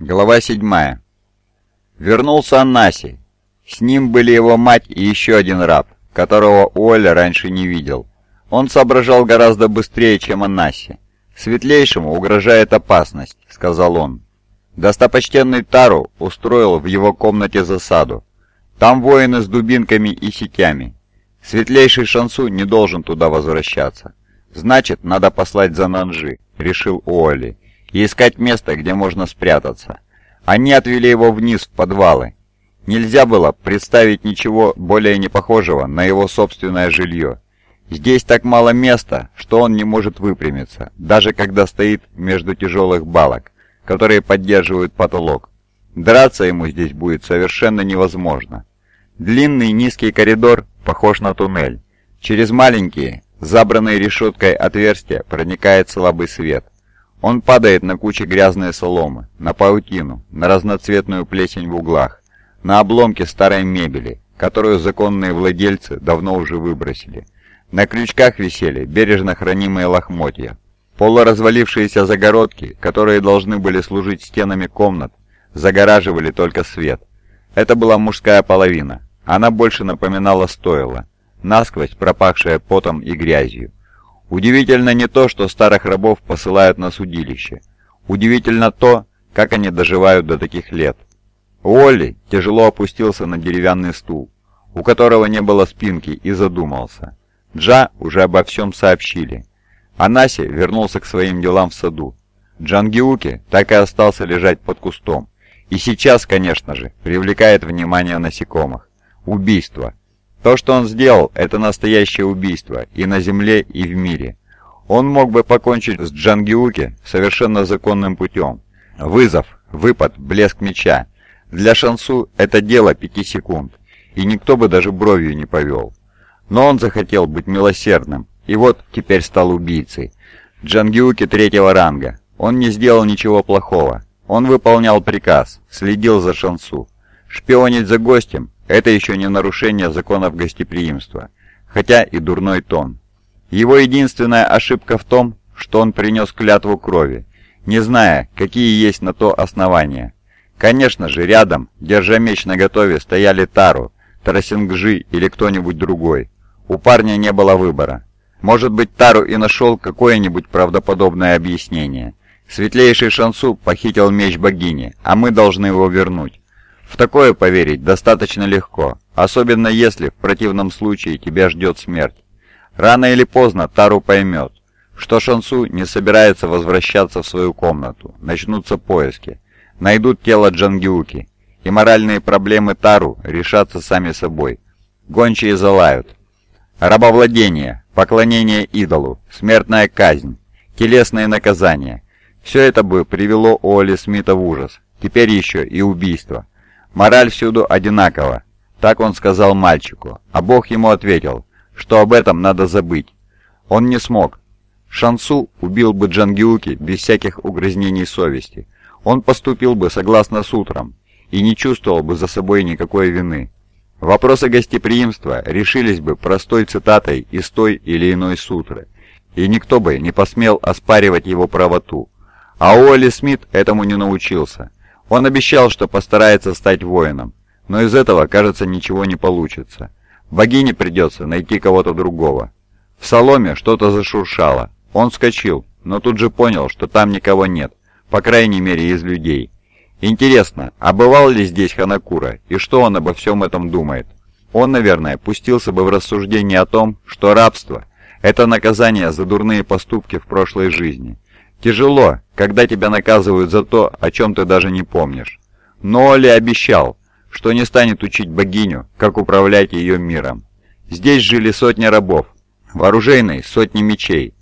Глава 7. Вернулся Аннаси. С ним были его мать и еще один раб, которого Уолля раньше не видел. Он соображал гораздо быстрее, чем Аннаси. «Светлейшему угрожает опасность», — сказал он. Достопочтенный Тару устроил в его комнате засаду. Там воины с дубинками и сетями. Светлейший Шансу не должен туда возвращаться. Значит, надо послать за Нанжи, решил Уолли и искать место, где можно спрятаться. Они отвели его вниз в подвалы. Нельзя было представить ничего более непохожего на его собственное жилье. Здесь так мало места, что он не может выпрямиться, даже когда стоит между тяжелых балок, которые поддерживают потолок. Драться ему здесь будет совершенно невозможно. Длинный низкий коридор похож на туннель. Через маленькие, забранные решеткой отверстия проникает слабый свет. Он падает на кучи грязной соломы, на паутину, на разноцветную плесень в углах, на обломки старой мебели, которую законные владельцы давно уже выбросили. На крючках висели бережно хранимые лохмотья. Полуразвалившиеся загородки, которые должны были служить стенами комнат, загораживали только свет. Это была мужская половина. Она больше напоминала стойло, насквозь пропахшая потом и грязью. Удивительно не то, что старых рабов посылают на судилище. Удивительно то, как они доживают до таких лет. Уолли тяжело опустился на деревянный стул, у которого не было спинки, и задумался. Джа уже обо всем сообщили. Анаси вернулся к своим делам в саду. Джангиуки так и остался лежать под кустом. И сейчас, конечно же, привлекает внимание насекомых. Убийство. То, что он сделал, это настоящее убийство и на Земле, и в мире. Он мог бы покончить с Джангиуки совершенно законным путем. Вызов, выпад, блеск меча. Для Шансу это дело пяти секунд, и никто бы даже бровью не повел. Но он захотел быть милосердным, и вот теперь стал убийцей. Джангиуки третьего ранга. Он не сделал ничего плохого. Он выполнял приказ, следил за Шансу. Шпионить за гостем это еще не нарушение законов гостеприимства, хотя и дурной тон. Его единственная ошибка в том, что он принес клятву крови, не зная, какие есть на то основания. Конечно же, рядом, держа меч наготове, стояли Тару, Тарасингжи или кто-нибудь другой. У парня не было выбора. Может быть, Тару и нашел какое-нибудь правдоподобное объяснение. Светлейший Шансу похитил меч богини, а мы должны его вернуть. В такое поверить достаточно легко, особенно если в противном случае тебя ждет смерть. Рано или поздно Тару поймет, что Шансу не собирается возвращаться в свою комнату, начнутся поиски, найдут тело Джангиуки, и моральные проблемы Тару решатся сами собой. Гончие залают. Рабовладение, поклонение идолу, смертная казнь, телесные наказания. Все это бы привело Оли Смита в ужас. Теперь еще и убийство. Мораль всюду одинакова. Так он сказал мальчику, а Бог ему ответил, что об этом надо забыть. Он не смог. Шансу убил бы Джангиуки без всяких угрызнений совести. Он поступил бы согласно сутрам и не чувствовал бы за собой никакой вины. Вопросы гостеприимства решились бы простой цитатой из той или иной сутры, и никто бы не посмел оспаривать его правоту. А Уолли Смит этому не научился. Он обещал, что постарается стать воином, но из этого, кажется, ничего не получится. Богине придется найти кого-то другого. В соломе что-то зашуршало. Он вскочил, но тут же понял, что там никого нет, по крайней мере из людей. Интересно, а бывал ли здесь Ханакура, и что он обо всем этом думает? Он, наверное, пустился бы в рассуждение о том, что рабство – это наказание за дурные поступки в прошлой жизни, Тяжело, когда тебя наказывают за то, о чем ты даже не помнишь. Но Оли обещал, что не станет учить богиню, как управлять ее миром. Здесь жили сотни рабов, вооруженной сотни мечей.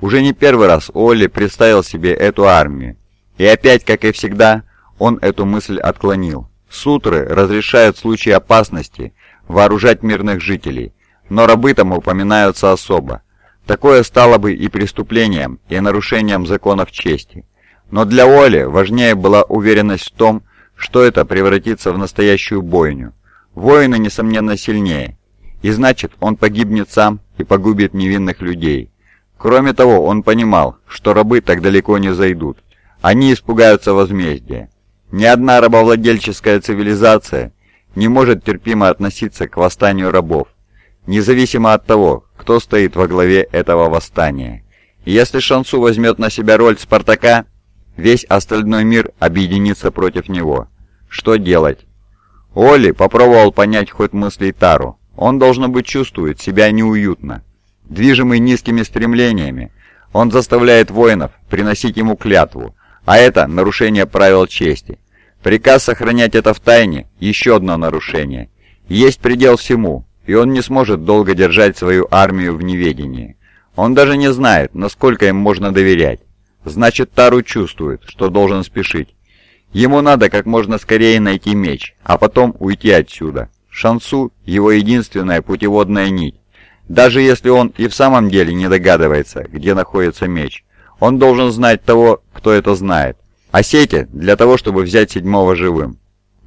Уже не первый раз Оли представил себе эту армию. И опять, как и всегда, он эту мысль отклонил. Сутры разрешают в случае опасности вооружать мирных жителей, но рабы там упоминаются особо. Такое стало бы и преступлением, и нарушением законов чести. Но для Оли важнее была уверенность в том, что это превратится в настоящую бойню. Воины, несомненно, сильнее, и значит, он погибнет сам и погубит невинных людей. Кроме того, он понимал, что рабы так далеко не зайдут. Они испугаются возмездия. Ни одна рабовладельческая цивилизация не может терпимо относиться к восстанию рабов, независимо от того, кто стоит во главе этого восстания. Если Шансу возьмет на себя роль Спартака, весь остальной мир объединится против него. Что делать? Оли попробовал понять ход мыслей Тару. Он, должно быть, чувствует себя неуютно. Движимый низкими стремлениями, он заставляет воинов приносить ему клятву, а это нарушение правил чести. Приказ сохранять это в тайне – еще одно нарушение. Есть предел всему, и он не сможет долго держать свою армию в неведении. Он даже не знает, насколько им можно доверять. Значит, Тару чувствует, что должен спешить. Ему надо как можно скорее найти меч, а потом уйти отсюда. Шансу – его единственная путеводная нить. Даже если он и в самом деле не догадывается, где находится меч, он должен знать того, кто это знает. А для того, чтобы взять седьмого живым.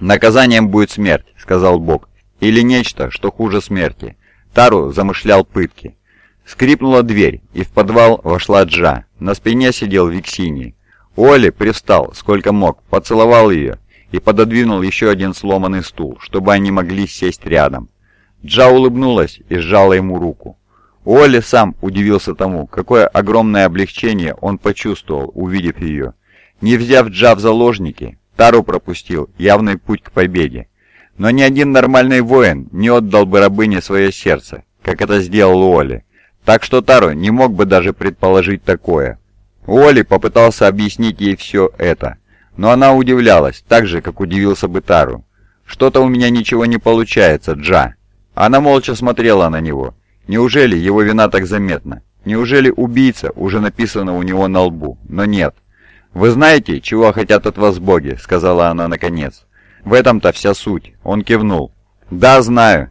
«Наказанием будет смерть», — сказал Бог. «Или нечто, что хуже смерти». Тару замышлял пытки. Скрипнула дверь, и в подвал вошла Джа. На спине сидел Виксини. Оли привстал, сколько мог, поцеловал ее и пододвинул еще один сломанный стул, чтобы они могли сесть рядом. Джа улыбнулась и сжала ему руку. Оли сам удивился тому, какое огромное облегчение он почувствовал, увидев ее. Не взяв Джа в заложники, Тару пропустил явный путь к победе. Но ни один нормальный воин не отдал бы рабыне свое сердце, как это сделал Оли. Так что Тару не мог бы даже предположить такое. Уолли попытался объяснить ей все это, но она удивлялась, так же, как удивился бы Тару. «Что-то у меня ничего не получается, Джа». Она молча смотрела на него. Неужели его вина так заметна? Неужели убийца уже написано у него на лбу? Но нет. «Вы знаете, чего хотят от вас боги?» — сказала она наконец. «В этом-то вся суть». Он кивнул. «Да, знаю.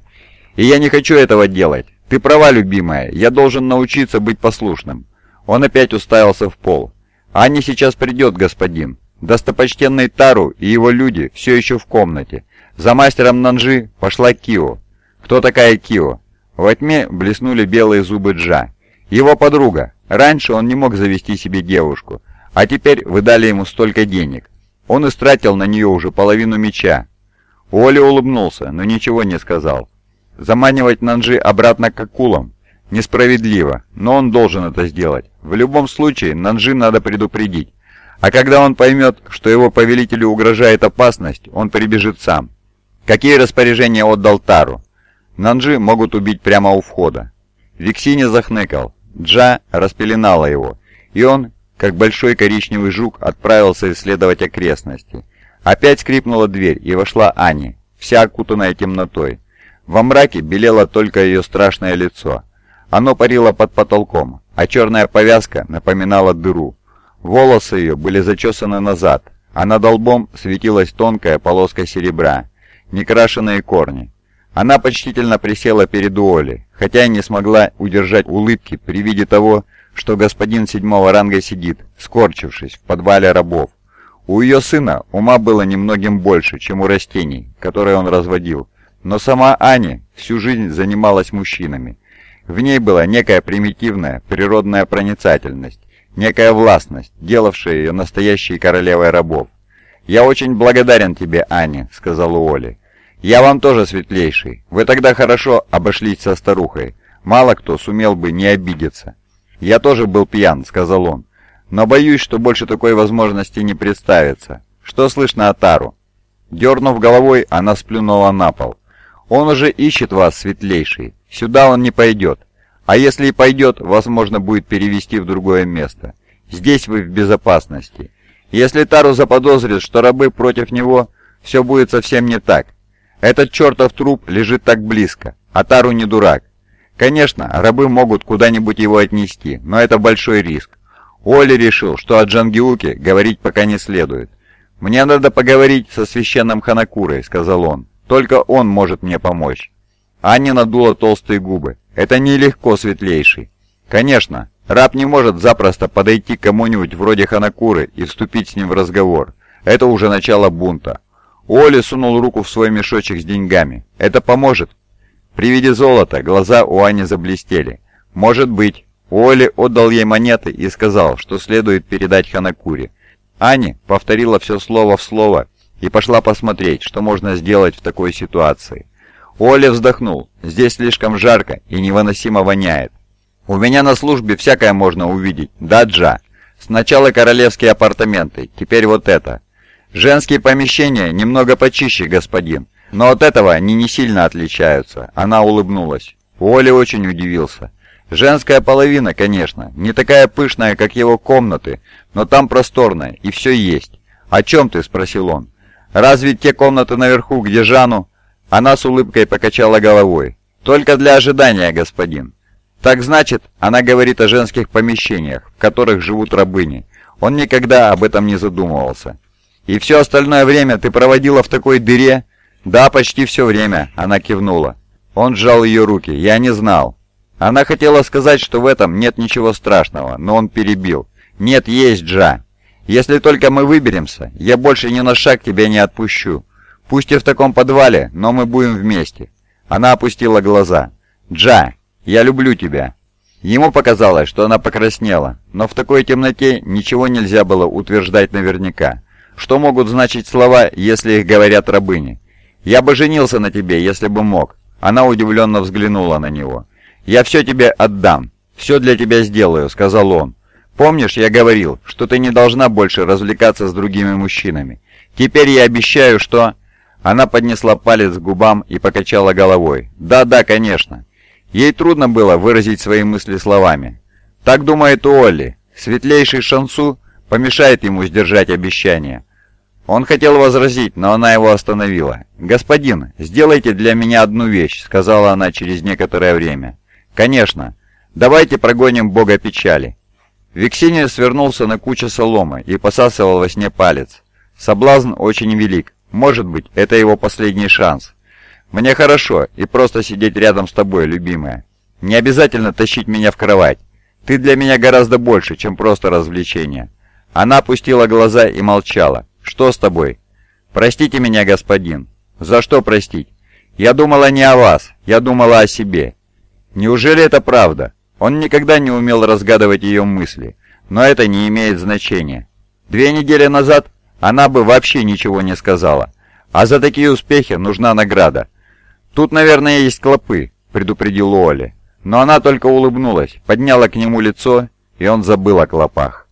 И я не хочу этого делать. «Ты права, любимая, я должен научиться быть послушным». Он опять уставился в пол. «Аня сейчас придет, господин. Достопочтенный Тару и его люди все еще в комнате. За мастером Нанжи пошла Кио». «Кто такая Кио?» Во тьме блеснули белые зубы Джа. «Его подруга. Раньше он не мог завести себе девушку, а теперь вы дали ему столько денег. Он истратил на нее уже половину меча». Оля улыбнулся, но ничего не сказал. Заманивать Нанжи обратно к акулам несправедливо, но он должен это сделать. В любом случае, Нанжи надо предупредить. А когда он поймет, что его повелителю угрожает опасность, он прибежит сам. Какие распоряжения отдал Тару? Нанжи могут убить прямо у входа. Виксини захныкал. Джа распеленала его, и он, как большой коричневый жук, отправился исследовать окрестности. Опять скрипнула дверь, и вошла Ани, вся окутанная темнотой. Во мраке белело только ее страшное лицо. Оно парило под потолком, а черная повязка напоминала дыру. Волосы ее были зачесаны назад, а над лбом светилась тонкая полоска серебра, некрашенные корни. Она почтительно присела перед Уолли, хотя и не смогла удержать улыбки при виде того, что господин седьмого ранга сидит, скорчившись в подвале рабов. У ее сына ума было немногим больше, чем у растений, которые он разводил, но сама Аня всю жизнь занималась мужчинами. В ней была некая примитивная природная проницательность, некая властность, делавшая ее настоящей королевой рабов. «Я очень благодарен тебе, Аня», — сказал Уолли. «Я вам тоже светлейший. Вы тогда хорошо обошлись со старухой. Мало кто сумел бы не обидеться». «Я тоже был пьян», — сказал он. «Но боюсь, что больше такой возможности не представится. Что слышно о Тару?» Дернув головой, она сплюнула на пол. Он уже ищет вас, светлейший. Сюда он не пойдет. А если и пойдет, возможно, будет перевести в другое место. Здесь вы в безопасности. Если Тару заподозрит, что рабы против него, все будет совсем не так. Этот чертов труп лежит так близко, а Тару не дурак. Конечно, рабы могут куда-нибудь его отнести, но это большой риск. Оли решил, что о Джангиуке говорить пока не следует. «Мне надо поговорить со священным Ханакурой», — сказал он. Только он может мне помочь». Аня надула толстые губы. «Это нелегко, светлейший». «Конечно, раб не может запросто подойти к кому-нибудь вроде Ханакуры и вступить с ним в разговор. Это уже начало бунта». Оли сунул руку в свой мешочек с деньгами. «Это поможет?» При виде золота глаза у Ани заблестели. «Может быть». Оли отдал ей монеты и сказал, что следует передать Ханакуре. Ани повторила все слово в слово и пошла посмотреть, что можно сделать в такой ситуации. Оля вздохнул. Здесь слишком жарко и невыносимо воняет. «У меня на службе всякое можно увидеть, да, Джа? Сначала королевские апартаменты, теперь вот это. Женские помещения немного почище, господин, но от этого они не сильно отличаются». Она улыбнулась. Оля очень удивился. Женская половина, конечно, не такая пышная, как его комнаты, но там просторная, и все есть. «О чем ты?» – спросил он. «Разве те комнаты наверху, где Жану?» Она с улыбкой покачала головой. «Только для ожидания, господин». «Так значит, она говорит о женских помещениях, в которых живут рабыни. Он никогда об этом не задумывался. И все остальное время ты проводила в такой дыре?» «Да, почти все время», — она кивнула. Он сжал ее руки. «Я не знал». Она хотела сказать, что в этом нет ничего страшного, но он перебил. «Нет, есть, Джа. Если только мы выберемся, я больше ни на шаг тебя не отпущу. Пусть и в таком подвале, но мы будем вместе». Она опустила глаза. «Джа, я люблю тебя». Ему показалось, что она покраснела, но в такой темноте ничего нельзя было утверждать наверняка. Что могут значить слова, если их говорят рабыни? «Я бы женился на тебе, если бы мог». Она удивленно взглянула на него. «Я все тебе отдам, все для тебя сделаю», — сказал он. «Помнишь, я говорил, что ты не должна больше развлекаться с другими мужчинами? Теперь я обещаю, что...» Она поднесла палец к губам и покачала головой. «Да-да, конечно». Ей трудно было выразить свои мысли словами. Так думает Уолли. Светлейший Шансу помешает ему сдержать обещание. Он хотел возразить, но она его остановила. «Господин, сделайте для меня одну вещь», — сказала она через некоторое время. «Конечно. Давайте прогоним бога печали». Виксиния свернулся на кучу соломы и посасывал во сне палец. Соблазн очень велик. Может быть, это его последний шанс. Мне хорошо и просто сидеть рядом с тобой, любимая. Не обязательно тащить меня в кровать. Ты для меня гораздо больше, чем просто развлечение». Она опустила глаза и молчала. «Что с тобой?» «Простите меня, господин». «За что простить?» «Я думала не о вас, я думала о себе». «Неужели это правда?» Он никогда не умел разгадывать ее мысли, но это не имеет значения. Две недели назад она бы вообще ничего не сказала. А за такие успехи нужна награда. «Тут, наверное, есть клопы», — предупредил Оли. Но она только улыбнулась, подняла к нему лицо, и он забыл о клопах.